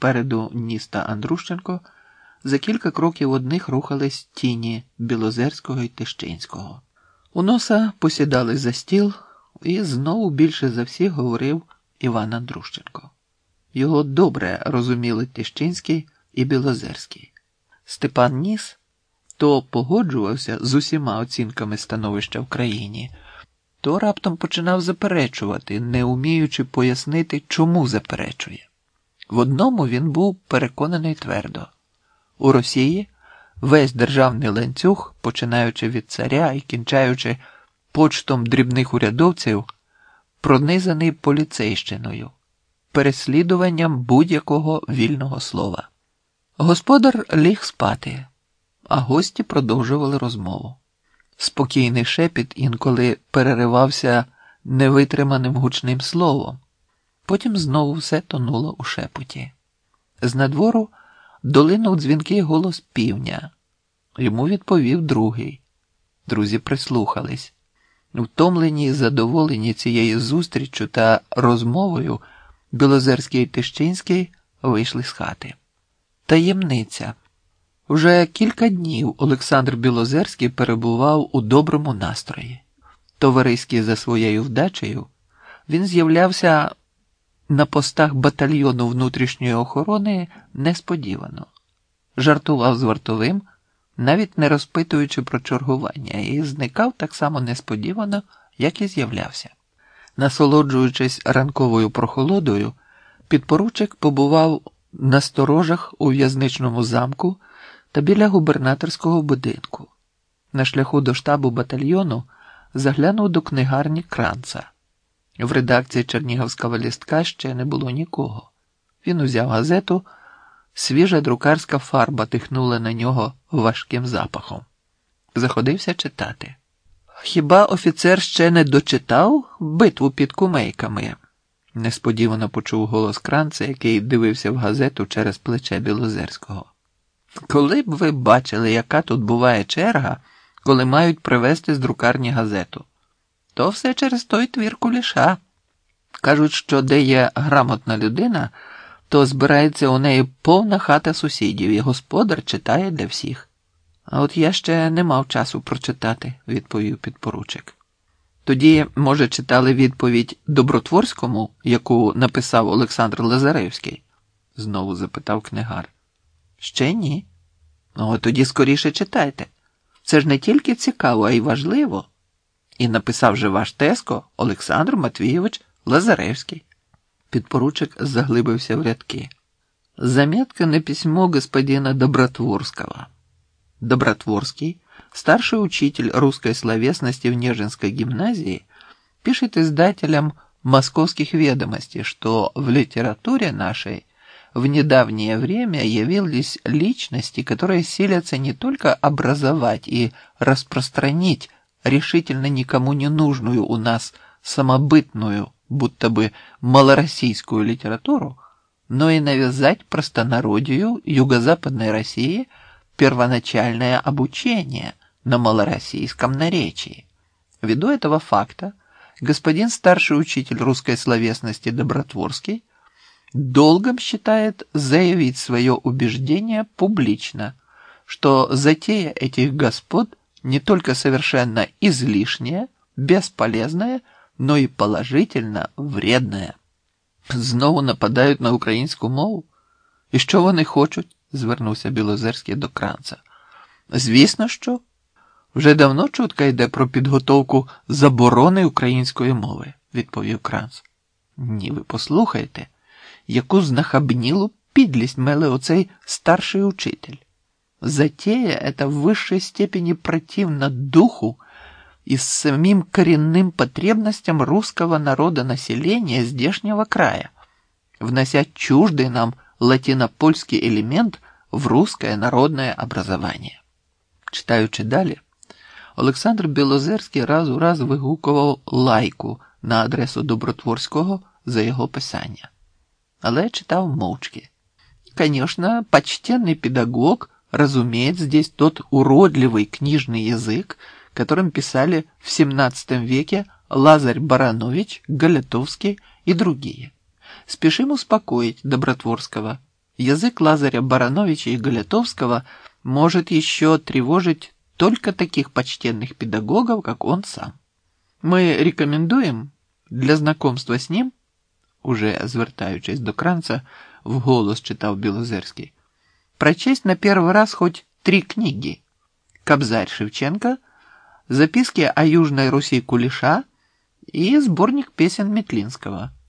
попереду Ніста Андрущенко, за кілька кроків одних рухались тіні Білозерського і Тищинського. У носа посідали за стіл, і знову більше за всіх говорив Іван Андрущенко. Його добре розуміли Тищинський і Білозерський. Степан Ніс то погоджувався з усіма оцінками становища в країні, то раптом починав заперечувати, не уміючи пояснити, чому заперечує. В одному він був переконаний твердо у Росії весь державний ланцюг, починаючи від царя і кінчаючи почтом дрібних урядовців, пронизаний поліцейщиною, переслідуванням будь-якого вільного слова. Господар ліг спати, а гості продовжували розмову. Спокійний шепіт інколи переривався невитриманим гучним словом. Потім знову все тонуло у шепоті. З надвору долинув дзвінкий голос півня. Йому відповів другий. Друзі прислухались. Втомлені і задоволені цією зустріччю та розмовою, Білозерський і Тищинський вийшли з хати. Таємниця. Уже кілька днів Олександр Білозерський перебував у доброму настрої. Товариський за своєю вдачею, він з'являвся на постах батальйону внутрішньої охорони несподівано, жартував з вартовим, навіть не розпитуючи про чергування, і зникав так само несподівано, як і з'являвся. Насолоджуючись ранковою прохолодою, підпоручик побував на сторожах у в'язничному замку та біля губернаторського будинку. На шляху до штабу батальйону заглянув до книгарні кранца. В редакції Чернігівського лістка ще не було нікого. Він узяв газету, свіжа друкарська фарба тихнула на нього важким запахом. Заходився читати. Хіба офіцер ще не дочитав битву під кумейками? несподівано почув голос кранца, який дивився в газету через плече Білозерського. Коли б ви бачили, яка тут буває черга, коли мають привезти з друкарні газету, то все через той твір куліша. Кажуть, що де є грамотна людина, то збирається у неї повна хата сусідів, і господар читає для всіх. А от я ще не мав часу прочитати, відповів підпоручик. Тоді, може, читали відповідь Добротворському, яку написав Олександр Лазаревський? знову запитав книгар. Ще ні. Ну, тоді скоріше читайте. Це ж не тільки цікаво, а й важливо. І написав же ваш теско Олександр Матвійович Лазаревський. Підпоручик заглибився в рядки. Заметка на письмо господина Добротворского. Добротворский, старший учитель русской словесности в Нежинской гимназии, пишет издателям «Московских ведомостей», что в литературе нашей в недавнее время явились личности, которые силятся не только образовать и распространить решительно никому не нужную у нас самобытную, будто бы малороссийскую литературу, но и навязать простонародию юго-западной России первоначальное обучение на малороссийском наречии. Ввиду этого факта господин старший учитель русской словесности Добротворский долгом считает заявить свое убеждение публично, что затея этих господ не только совершенно излишняя, бесполезная, но і положительно вредная. Знову нападають на українську мову? І що вони хочуть? звернувся Білозерський до кранца. Звісно, що. Вже давно чутка йде про підготовку заборони української мови, відповів Кранц. Ні, ви послухайте яку знахабнілу підлість меле оцей старший учитель. Затея это в высшей степени противна духу и самим коренным потребностям русского народа населения здешнего края, внося чуждый нам латинопольский элемент в русское народное образование. Читаючи далі, Олександр Білозерський раз у раз вигукував лайку на адресу Добротворського за його писання але читал мовчки. Конечно, почтенный педагог разумеет здесь тот уродливый книжный язык, которым писали в XVII веке Лазарь Баранович, Галятовский и другие. Спешим успокоить Добротворского. язык Лазаря Барановича и Галятовского может еще тревожить только таких почтенных педагогов, как он сам. Мы рекомендуем для знакомства з ним, уже звертаючись до кранца, вголос читав Білозерський, прочесть на первый раз хоть три книги. Кобзарь Шевченко, записки о Южной Руси Кулеша и сборник песен Метлинского –